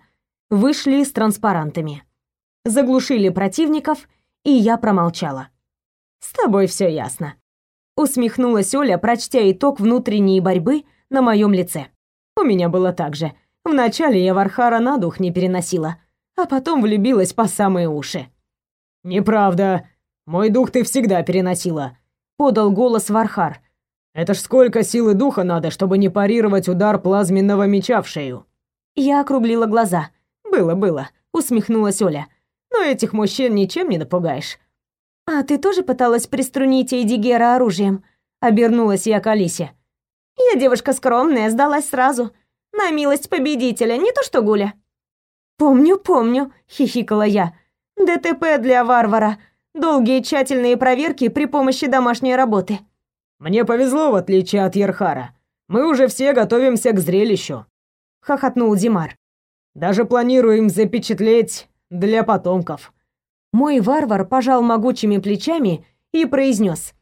вышли с транспарантами. Заглушили противников, и я промолчала. «С тобой все ясно», — усмехнулась Оля, прочтя итог внутренней борьбы на моем лице. У меня было так же — Вначале я Вархара на дух не переносила, а потом влюбилась по самые уши. «Неправда. Мой дух ты всегда переносила», — подал голос Вархар. «Это ж сколько силы духа надо, чтобы не парировать удар плазменного меча в шею». Я округлила глаза. «Было, было», — усмехнулась Оля. «Но этих мужчин ничем не напугаешь». «А ты тоже пыталась приструнить Эйдигера оружием?» — обернулась я к Алисе. «Я девушка скромная, сдалась сразу. На милость победителя, не то что Гуля. Помню, помню, хихикала я. ДТП для варвара. Долгие тщательные проверки при помощи домашней работы. Мне повезло, в отличие от Ерхара. Мы уже все готовимся к зрелищу, хохотнул Димар. Даже планируем запечатлеть для потомков. Мой варвар пожал могучими плечами и произнес: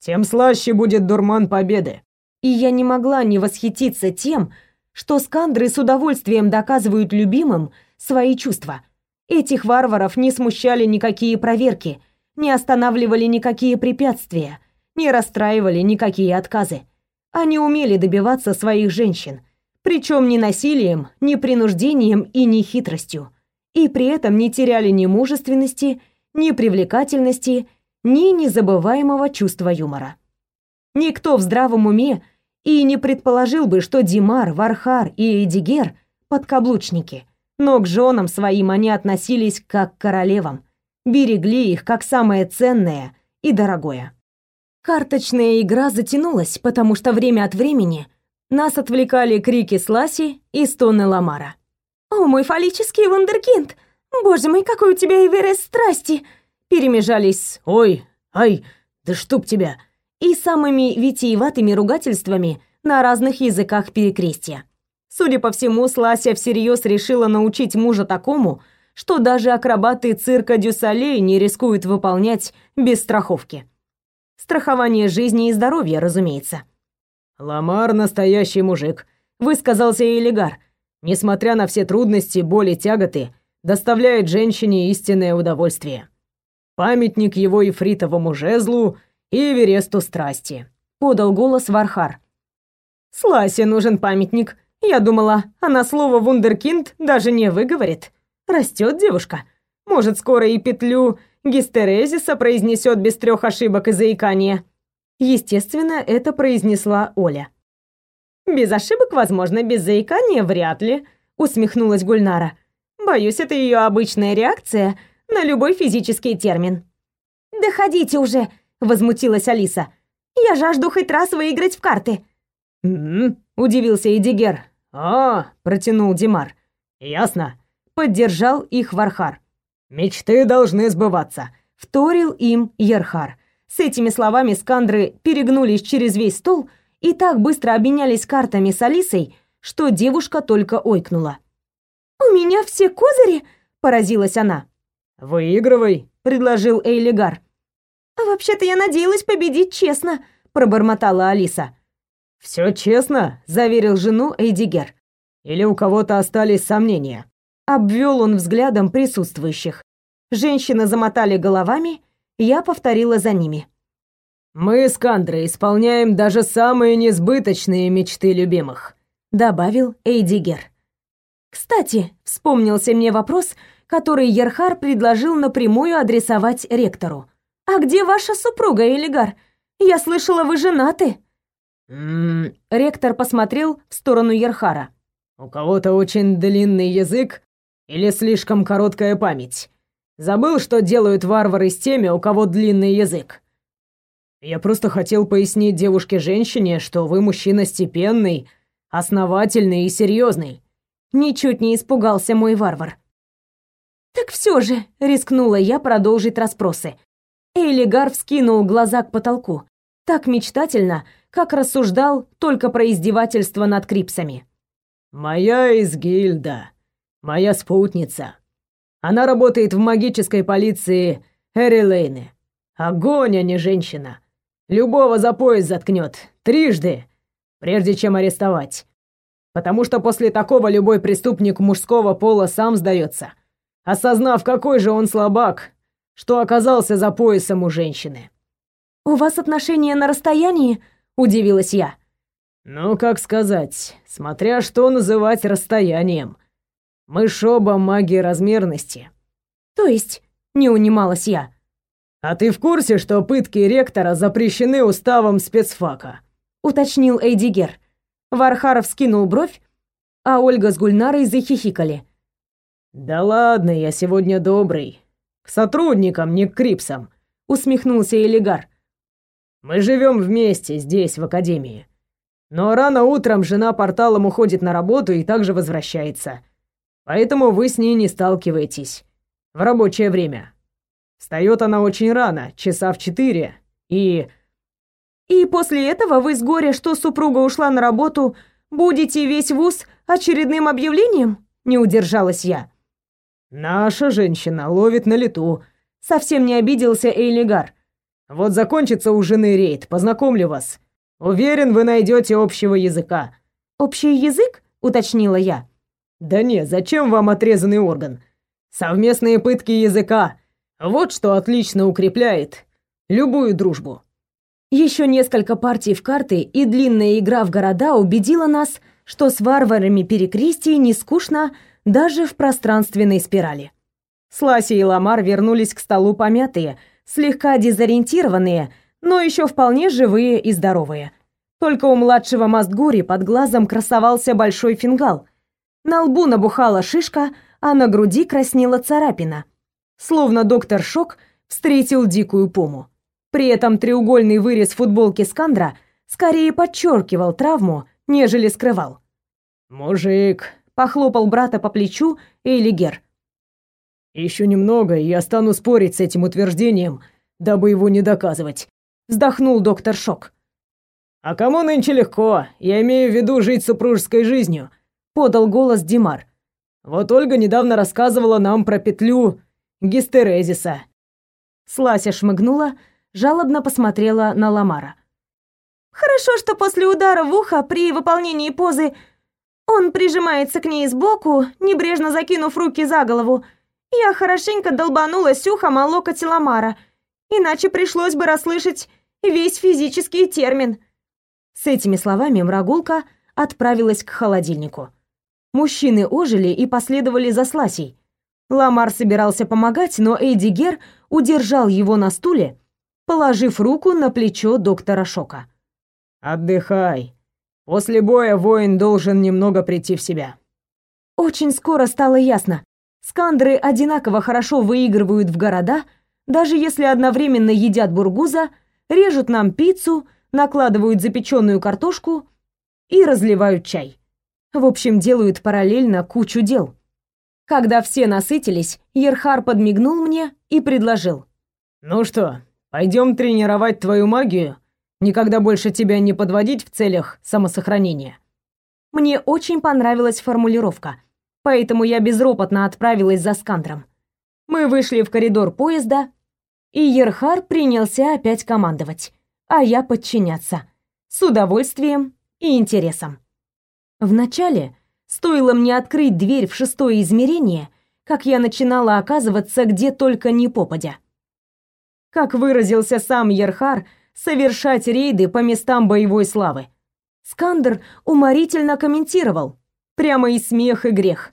Тем слаще будет дурман победы. И я не могла не восхититься тем, что скандры с удовольствием доказывают любимым свои чувства. Этих варваров не смущали никакие проверки, не останавливали никакие препятствия, не расстраивали никакие отказы. Они умели добиваться своих женщин, причем ни насилием, ни принуждением и ни хитростью, и при этом не теряли ни мужественности, ни привлекательности, ни незабываемого чувства юмора. Никто в здравом уме и не предположил бы, что Димар, Вархар и Эдигер — подкаблучники. Но к женам своим они относились как к королевам, берегли их как самое ценное и дорогое. Карточная игра затянулась, потому что время от времени нас отвлекали крики Сласи и стоны Ламара. «О, мой фаллический вундеркинд! Боже мой, какой у тебя Эверест страсти!» Перемежались «Ой, ай, да чтоб тебя!» и самыми витиеватыми ругательствами на разных языках перекрестия. Судя по всему, Слася всерьез решила научить мужа такому, что даже акробаты цирка Дюсалей не рискуют выполнять без страховки. Страхование жизни и здоровья, разумеется. «Ламар — настоящий мужик», — высказался Элигар. «Несмотря на все трудности, боли, тяготы, доставляет женщине истинное удовольствие. Памятник его ифритовому жезлу и Эвересту страсти», — подал голос Вархар. «Сласе нужен памятник. Я думала, она слово «вундеркинд» даже не выговорит. Растет девушка. Может, скоро и петлю гистерезиса произнесет без трех ошибок и заикания». Естественно, это произнесла Оля. «Без ошибок, возможно, без заикания вряд ли», — усмехнулась Гульнара. Боюсь, это ее обычная реакция на любой физический термин. «Да ходите уже!» — возмутилась Алиса. «Я жажду хоть раз выиграть в карты». «М-м», Удивился Эдигер. «А, Протянул Димар. ясно. Поддержал их Вархар. Мечты должны сбываться». Вторил им Ерхар. С этими словами скандры перегнулись через весь стол и так быстро обменялись картами с Алисой, что девушка только ойкнула. «У меня все козыри?» — поразилась она. «Выигрывай», — предложил Эйлигар. «А вообще-то я надеялась победить честно», — пробормотала Алиса. «Все честно», — заверил жену Эйдигер. «Или у кого-то остались сомнения?» Обвел он взглядом присутствующих. Женщины замотали головами, я повторила за ними. «Мы с Кандрой исполняем даже самые несбыточные мечты любимых», — добавил Эйдигер. Кстати, вспомнился мне вопрос, который Ерхар предложил напрямую адресовать ректору. «А где ваша супруга, Элигар? Я слышала, вы женаты». «Ммм...» Ректор посмотрел в сторону Ерхара. «У кого-то очень длинный язык или слишком короткая память. Забыл, что делают варвары с теми, у кого длинный язык. Я просто хотел пояснить девушке-женщине, что вы мужчина степенный, основательный и серьезный. Ничуть не испугался мой варвар. «Так все же», — рискнула я продолжить расспросы. Эйлигар вскинул глаза к потолку. Так мечтательно, как рассуждал только про издевательство над крипсами. «Моя Изгильда, моя спутница. Она работает в магической полиции Эрилейны. Огонь, а не женщина. Любого за пояс заткнет. Трижды, прежде чем арестовать. Потому что после такого любой преступник мужского пола сам сдается, осознав, какой же он слабак, что оказался за поясом у женщины. «У вас отношения на расстоянии?» – удивилась я. «Ну, как сказать, смотря что называть расстоянием. Мы ж оба маги размерности». «То есть?» – не унималась я. «А ты в курсе, что пытки ректора запрещены уставом спецфака?» – уточнил Эйдигер. Вархаров скинул бровь, а Ольга с Гульнарой захихикали. «Да ладно, я сегодня добрый. К сотрудникам, не к крипсам», — усмехнулся Элигар. «Мы живем вместе здесь, в академии. Но рано утром жена порталом уходит на работу и также возвращается. Поэтому вы с ней не сталкиваетесь. В рабочее время. Встает она очень рано, часа в четыре, и... И после этого вы с горя, что супруга ушла на работу, будете весь вуз очередным объявлением? Не удержалась я. Наша женщина ловит на лету. Совсем не обиделся Эйлигар. Вот закончится у жены рейд, познакомлю вас. Уверен, вы найдете общего языка. Общий язык? Уточнила я. Да не, зачем вам отрезанный орган? Совместные пытки языка. Вот что отлично укрепляет любую дружбу. Еще несколько партий в карты и длинная игра в города убедила нас, что с варварами перекрестий не скучно даже в пространственной спирали. Сласи и Ламар вернулись к столу помятые, слегка дезориентированные, но еще вполне живые и здоровые. Только у младшего Мастгури под глазом красовался большой фингал. На лбу набухала шишка, а на груди краснела царапина. Словно доктор Шок встретил дикую пому. При этом треугольный вырез футболки Скандра скорее подчеркивал травму, нежели скрывал. «Мужик», — похлопал брата по плечу Эйлигер. «Еще немного, и я стану спорить с этим утверждением, дабы его не доказывать», — вздохнул доктор Шок. «А кому нынче легко? Я имею в виду жить супружеской жизнью», — подал голос Димар. «Вот Ольга недавно рассказывала нам про петлю гистерезиса». Слася шмыгнула, — жалобно посмотрела на Ламара. «Хорошо, что после удара в ухо при выполнении позы он прижимается к ней сбоку, небрежно закинув руки за голову. Я хорошенько долбанулась ухом о локоть Ламара, иначе пришлось бы расслышать весь физический термин». С этими словами мрагулка отправилась к холодильнику. Мужчины ожили и последовали за Сласей. Ламар собирался помогать, но Эйди Гер удержал его на стуле положив руку на плечо доктора Шока. «Отдыхай. После боя воин должен немного прийти в себя». Очень скоро стало ясно. Скандры одинаково хорошо выигрывают в города, даже если одновременно едят бургуза, режут нам пиццу, накладывают запеченную картошку и разливают чай. В общем, делают параллельно кучу дел. Когда все насытились, Ерхар подмигнул мне и предложил. «Ну что, пойдем тренировать твою магию? Никогда больше тебя не подводить в целях самосохранения?» Мне очень понравилась формулировка, поэтому я безропотно отправилась за Скандром. Мы вышли в коридор поезда, и Ерхар принялся опять командовать, а я подчиняться. С удовольствием и интересом. Вначале Стоило мне открыть дверь в шестое измерение, как я начинала оказываться где только не попадя. Как выразился сам Ерхар, совершать рейды по местам боевой славы. Скандер уморительно комментировал. Прямо и смех, и грех.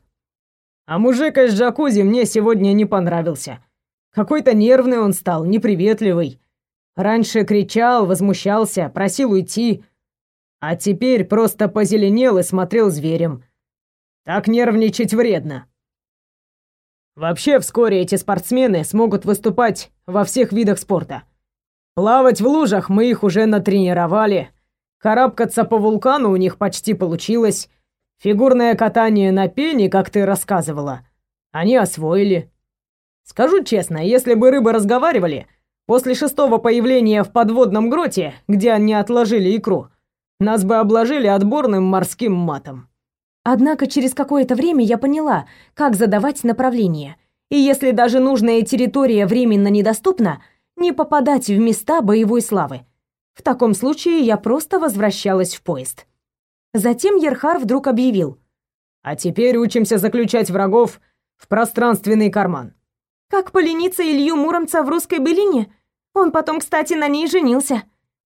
А мужик из джакузи мне сегодня не понравился. Какой-то нервный он стал, неприветливый. Раньше кричал, возмущался, просил уйти, а теперь просто позеленел и смотрел зверем. Так нервничать вредно. Вообще, вскоре эти спортсмены смогут выступать во всех видах спорта. Плавать в лужах мы их уже натренировали. Карабкаться по вулкану у них почти получилось. Фигурное катание на пене, как ты рассказывала, они освоили. Скажу честно, если бы рыбы разговаривали, после шестого появления в подводном гроте, где они отложили икру, нас бы обложили отборным морским матом. Однако через какое-то время я поняла, как задавать направление. И если даже нужная территория временно недоступна, не попадать в места боевой славы. В таком случае я просто возвращалась в поезд. Затем Ерхар вдруг объявил. «А теперь учимся заключать врагов в пространственный карман». «Как полениться Илью Муромца в русской былине? Он потом, кстати, на ней женился».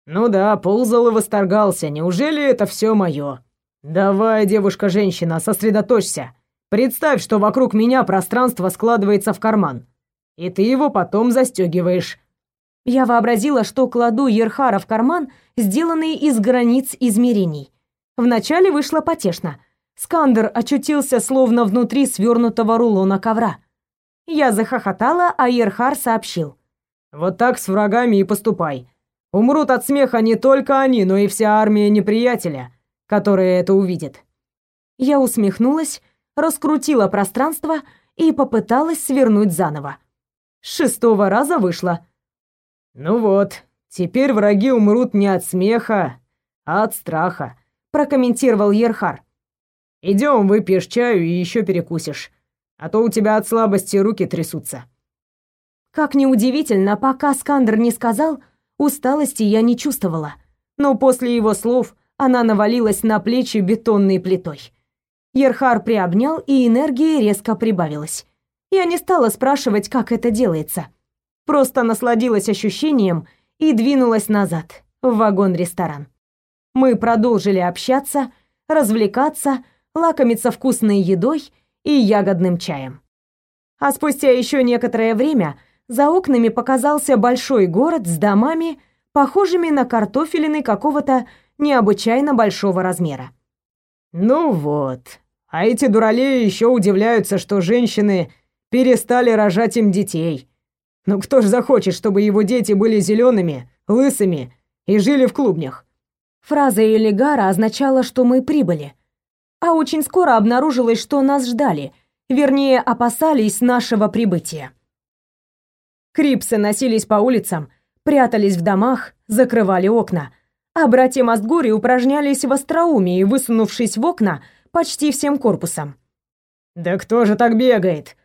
«Ну да, ползал и восторгался. Неужели это все мое?» «Давай, девушка-женщина, сосредоточься. Представь, что вокруг меня пространство складывается в карман. И ты его потом застегиваешь». Я вообразила, что кладу Ерхара в карман, сделанный из границ измерений. Вначале вышло потешно. Скандер очутился словно внутри свернутого рулона ковра. Я захохотала, а Ерхар сообщил. «Вот так с врагами и поступай. Умрут от смеха не только они, но и вся армия неприятеля которая это увидит. Я усмехнулась, раскрутила пространство и попыталась свернуть заново. С шестого раза вышло. «Ну вот, теперь враги умрут не от смеха, а от страха», прокомментировал Ерхар. «Идем, выпьешь чаю и еще перекусишь, а то у тебя от слабости руки трясутся». Как ни удивительно, пока Скандер не сказал, усталости я не чувствовала. Но после его слов она навалилась на плечи бетонной плитой. Ерхар приобнял, и энергии резко прибавилась. Я не стала спрашивать, как это делается. Просто насладилась ощущением и двинулась назад, в вагон-ресторан. Мы продолжили общаться, развлекаться, лакомиться вкусной едой и ягодным чаем. А спустя еще некоторое время за окнами показался большой город с домами, похожими на картофелины какого-то необычайно большого размера. «Ну вот, а эти дуралеи еще удивляются, что женщины перестали рожать им детей. Ну кто ж захочет, чтобы его дети были зелеными, лысыми и жили в клубнях?» Фраза Элигара означала, что мы прибыли. А очень скоро обнаружилось, что нас ждали, вернее, опасались нашего прибытия. Крипсы носились по улицам, прятались в домах, закрывали окна – а братья Мастгури упражнялись в остроумии, высунувшись в окна почти всем корпусом. «Да кто же так бегает?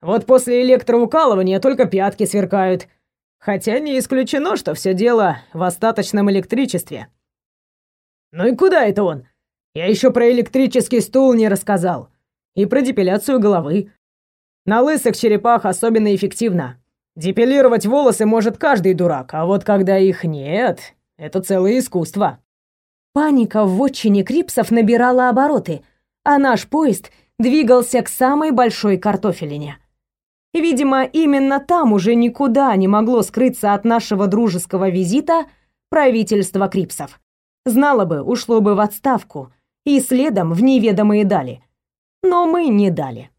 Вот после электроукалывания только пятки сверкают. Хотя не исключено, что все дело в остаточном электричестве». «Ну и куда это он? Я еще про электрический стул не рассказал. И про депиляцию головы. На лысых черепах особенно эффективно. Депилировать волосы может каждый дурак, а вот когда их нет, это целое искусство. Паника в вотчине Крипсов набирала обороты, а наш поезд двигался к самой большой картофелине. Видимо, именно там уже никуда не могло скрыться от нашего дружеского визита правительство Крипсов. Знало бы, ушло бы в отставку и следом в неведомые дали. Но мы не дали.